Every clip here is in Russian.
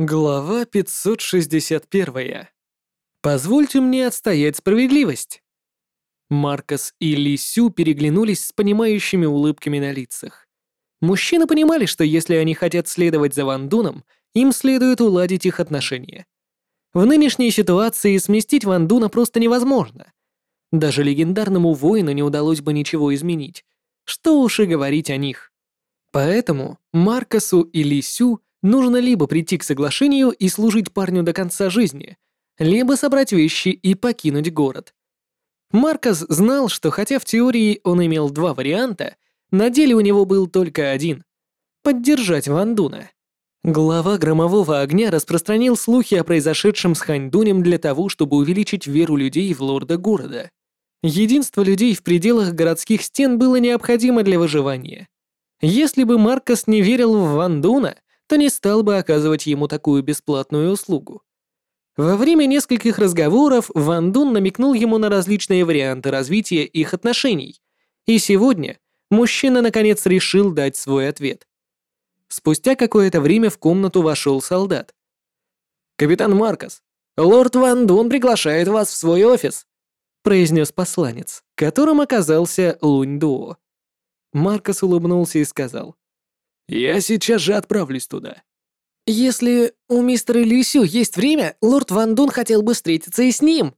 Глава 561. Позвольте мне отстоять справедливость. Маркос и Лисю переглянулись с понимающими улыбками на лицах. Мужчины понимали, что если они хотят следовать за Ван Дуном, им следует уладить их отношения. В нынешней ситуации сместить Ван Дуна просто невозможно. Даже легендарному воину не удалось бы ничего изменить. Что уж и говорить о них. Поэтому Маркосу и Лисю нужно либо прийти к соглашению и служить парню до конца жизни, либо собрать вещи и покинуть город. Маркос знал, что хотя в теории он имел два варианта, на деле у него был только один — поддержать Вандуна. Глава Громового Огня распространил слухи о произошедшем с Ханьдунем для того, чтобы увеличить веру людей в лорда города. Единство людей в пределах городских стен было необходимо для выживания. Если бы Маркос не верил в Вандуна, то не стал бы оказывать ему такую бесплатную услугу. Во время нескольких разговоров Ван Дун намекнул ему на различные варианты развития их отношений, и сегодня мужчина наконец решил дать свой ответ. Спустя какое-то время в комнату вошел солдат. «Капитан Маркос, лорд Ван Дун приглашает вас в свой офис», произнес посланец, которым оказался Лунь Дуо. Маркос улыбнулся и сказал. Я сейчас же отправлюсь туда. Если у мистера Лисю есть время, лорд Ван Дун хотел бы встретиться и с ним.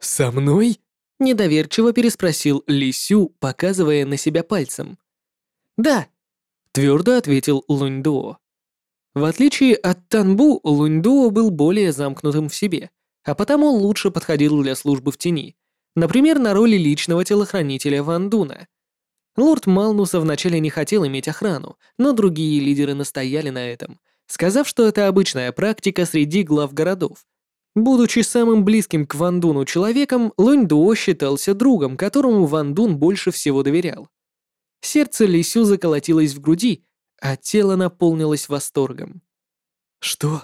Со мной? Недоверчиво переспросил Лисю, показывая на себя пальцем. Да, твердо ответил Луньдуо. В отличие от Танбу, Луньдуо был более замкнутым в себе, а потому лучше подходил для службы в тени, например, на роли личного телохранителя Ван Дуна — Лорд Малнуса вначале не хотел иметь охрану, но другие лидеры настояли на этом, сказав, что это обычная практика среди глав городов. Будучи самым близким к Ван Дуну человеком, Лунь Дуо считался другом, которому Ван Дун больше всего доверял. Сердце Лисю заколотилось в груди, а тело наполнилось восторгом. «Что?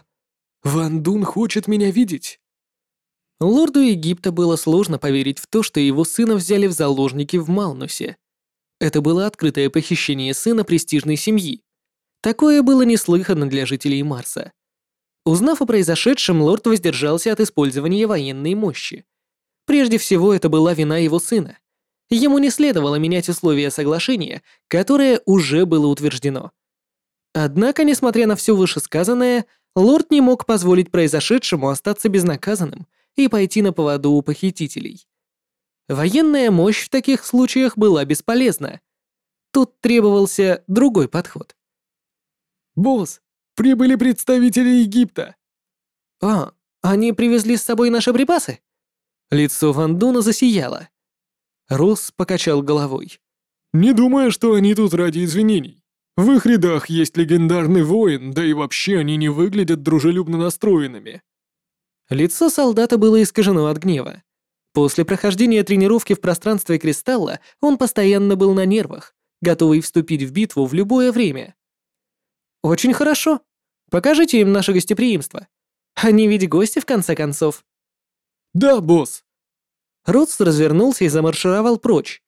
Ван Дун хочет меня видеть?» Лорду Египта было сложно поверить в то, что его сына взяли в заложники в Малнусе. Это было открытое похищение сына престижной семьи. Такое было неслыханно для жителей Марса. Узнав о произошедшем, лорд воздержался от использования военной мощи. Прежде всего, это была вина его сына. Ему не следовало менять условия соглашения, которое уже было утверждено. Однако, несмотря на все вышесказанное, лорд не мог позволить произошедшему остаться безнаказанным и пойти на поводу у похитителей. Военная мощь в таких случаях была бесполезна. Тут требовался другой подход. «Босс, прибыли представители Египта!» «А, они привезли с собой наши припасы?» Лицо Ван Дуна засияло. Рос покачал головой. «Не думаю, что они тут ради извинений. В их рядах есть легендарный воин, да и вообще они не выглядят дружелюбно настроенными». Лицо солдата было искажено от гнева. После прохождения тренировки в пространстве кристалла он постоянно был на нервах, готовый вступить в битву в любое время. «Очень хорошо. Покажите им наше гостеприимство. Они ведь гости, в конце концов». «Да, босс». Ротс развернулся и замаршировал прочь.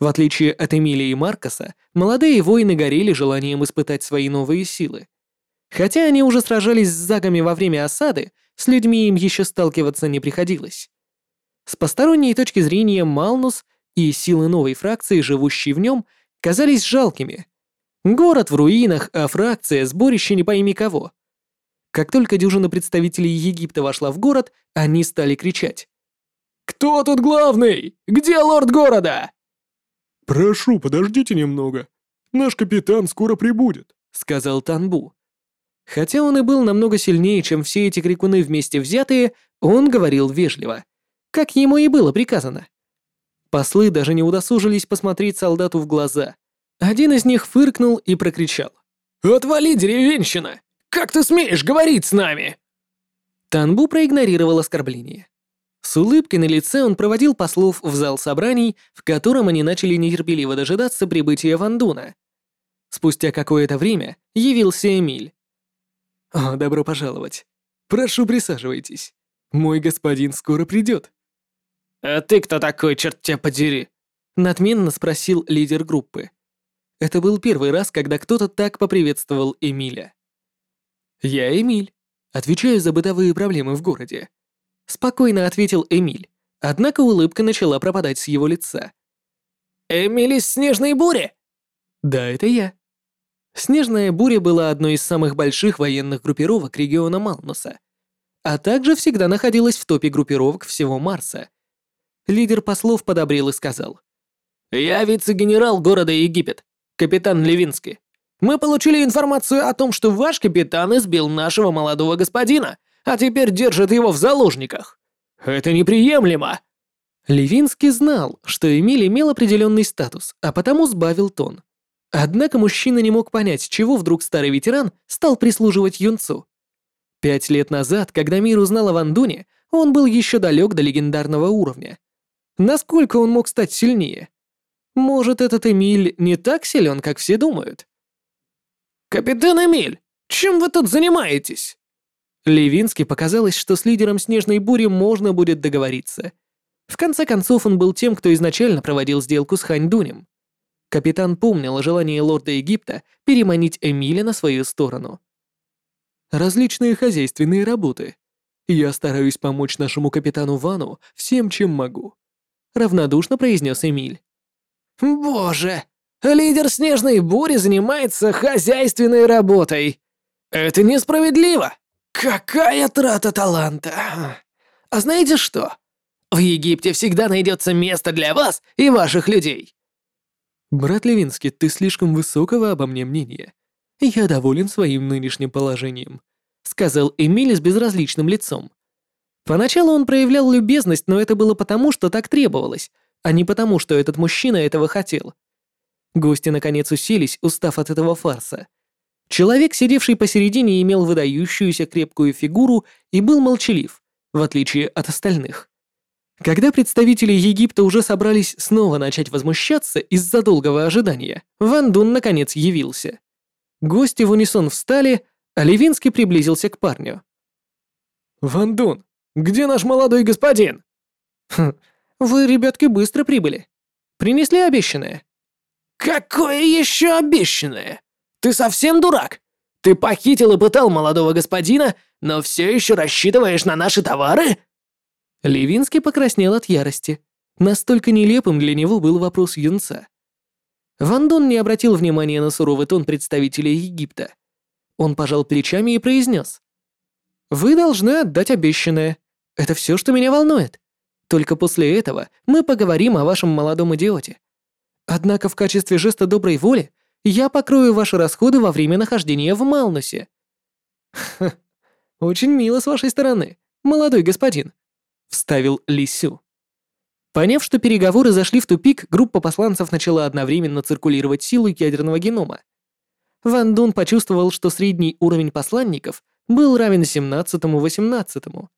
В отличие от Эмилии и Маркоса, молодые воины горели желанием испытать свои новые силы. Хотя они уже сражались с загами во время осады, с людьми им еще сталкиваться не приходилось. С посторонней точки зрения Малнус и силы новой фракции, живущей в нем, казались жалкими. Город в руинах, а фракция — сборище не пойми кого. Как только дюжина представителей Египта вошла в город, они стали кричать. «Кто тут главный? Где лорд города?» «Прошу, подождите немного. Наш капитан скоро прибудет», — сказал Танбу. Хотя он и был намного сильнее, чем все эти крикуны вместе взятые, он говорил вежливо как ему и было приказано. Послы даже не удосужились посмотреть солдату в глаза. Один из них фыркнул и прокричал. «Отвали, деревенщина! Как ты смеешь говорить с нами?» Танбу проигнорировал оскорбление. С улыбкой на лице он проводил послов в зал собраний, в котором они начали нетерпеливо дожидаться прибытия Вандуна. Спустя какое-то время явился Эмиль. «О, добро пожаловать. Прошу, присаживайтесь. Мой господин скоро придет». «А ты кто такой, черт тебя подери?» Надменно спросил лидер группы. Это был первый раз, когда кто-то так поприветствовал Эмиля. «Я Эмиль. Отвечаю за бытовые проблемы в городе. Спокойно ответил Эмиль, однако улыбка начала пропадать с его лица. «Эмиль из Снежной бури?» Да, это я. Снежная буря была одной из самых больших военных группировок региона Малнуса, а также всегда находилась в топе группировок всего Марса. Лидер послов подобрел и сказал. «Я вице-генерал города Египет, капитан Левинский. Мы получили информацию о том, что ваш капитан избил нашего молодого господина, а теперь держит его в заложниках. Это неприемлемо!» Левинский знал, что Эмиль имел определенный статус, а потому сбавил тон. Однако мужчина не мог понять, чего вдруг старый ветеран стал прислуживать юнцу. Пять лет назад, когда мир узнал о Вандуне, он был еще далек до легендарного уровня. Насколько он мог стать сильнее? Может, этот Эмиль не так силен, как все думают? «Капитан Эмиль, чем вы тут занимаетесь?» Левински показалось, что с лидером Снежной Бури можно будет договориться. В конце концов, он был тем, кто изначально проводил сделку с Ханьдунем. Капитан помнил о желании лорда Египта переманить Эмиля на свою сторону. «Различные хозяйственные работы. Я стараюсь помочь нашему капитану Вану всем, чем могу», — равнодушно произнес Эмиль. «Боже, лидер Снежной Бури занимается хозяйственной работой. Это несправедливо. Какая трата таланта. А знаете что? В Египте всегда найдется место для вас и ваших людей. «Брат Левинский, ты слишком высокого обо мне мнения. Я доволен своим нынешним положением», — сказал Эмиль с безразличным лицом. Поначалу он проявлял любезность, но это было потому, что так требовалось, а не потому, что этот мужчина этого хотел. Гости наконец уселись, устав от этого фарса. Человек, сидевший посередине, имел выдающуюся крепкую фигуру и был молчалив, в отличие от остальных. Когда представители Египта уже собрались снова начать возмущаться из-за долгого ожидания, Ван Дун наконец явился. Гости в унисон встали, а Левинский приблизился к парню. «Ван Дун, где наш молодой господин?» «Хм, вы, ребятки, быстро прибыли. Принесли обещанное?» «Какое еще обещанное? Ты совсем дурак? Ты похитил и пытал молодого господина, но все еще рассчитываешь на наши товары?» Левинский покраснел от ярости. Настолько нелепым для него был вопрос юнца. Ван Дон не обратил внимания на суровый тон представителя Египта. Он пожал плечами и произнес. «Вы должны отдать обещанное. Это все, что меня волнует. Только после этого мы поговорим о вашем молодом идиоте. Однако в качестве жеста доброй воли я покрою ваши расходы во время нахождения в Малнусе». «Ха, очень мило с вашей стороны, молодой господин», вставил Лисю. Поняв, что переговоры зашли в тупик, группа посланцев начала одновременно циркулировать силу ядерного генома. Ван Дун почувствовал, что средний уровень посланников был равен 17-18.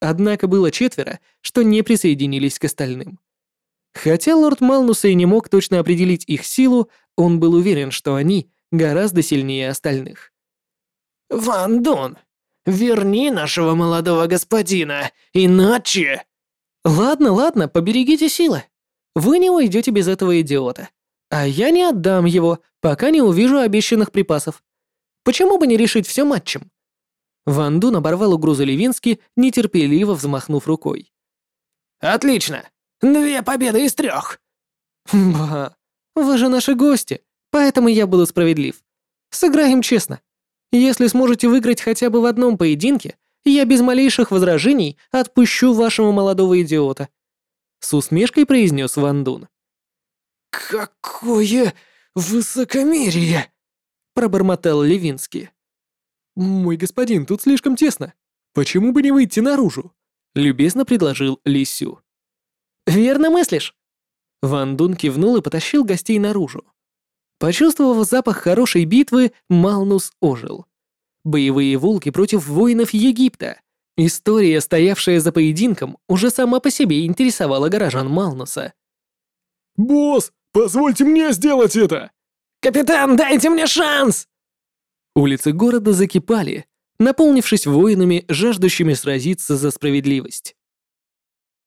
Однако было четверо, что не присоединились к остальным. Хотя лорд Малнуса и не мог точно определить их силу, он был уверен, что они гораздо сильнее остальных. «Ван Дун, Верни нашего молодого господина, иначе...» «Ладно, ладно, поберегите силы. Вы не уйдете без этого идиота. А я не отдам его, пока не увижу обещанных припасов. Почему бы не решить все матчем?» Ван Дун оборвал угрозу Левински, нетерпеливо взмахнув рукой. «Отлично! Две победы из трех!» «Ба, вы же наши гости, поэтому я буду справедлив. Сыграем честно. Если сможете выиграть хотя бы в одном поединке, я без малейших возражений отпущу вашего молодого идиота», — с усмешкой произнес Ван Дун. «Какое высокомерие!» — пробормотал Левинский. «Мой господин, тут слишком тесно. Почему бы не выйти наружу?» — любезно предложил Лисю. «Верно мыслишь?» Ван Дун кивнул и потащил гостей наружу. Почувствовав запах хорошей битвы, Малнус ожил. Боевые волки против воинов Египта. История, стоявшая за поединком, уже сама по себе интересовала горожан Малнуса. «Босс, позвольте мне сделать это!» «Капитан, дайте мне шанс!» Улицы города закипали, наполнившись воинами, жаждущими сразиться за справедливость.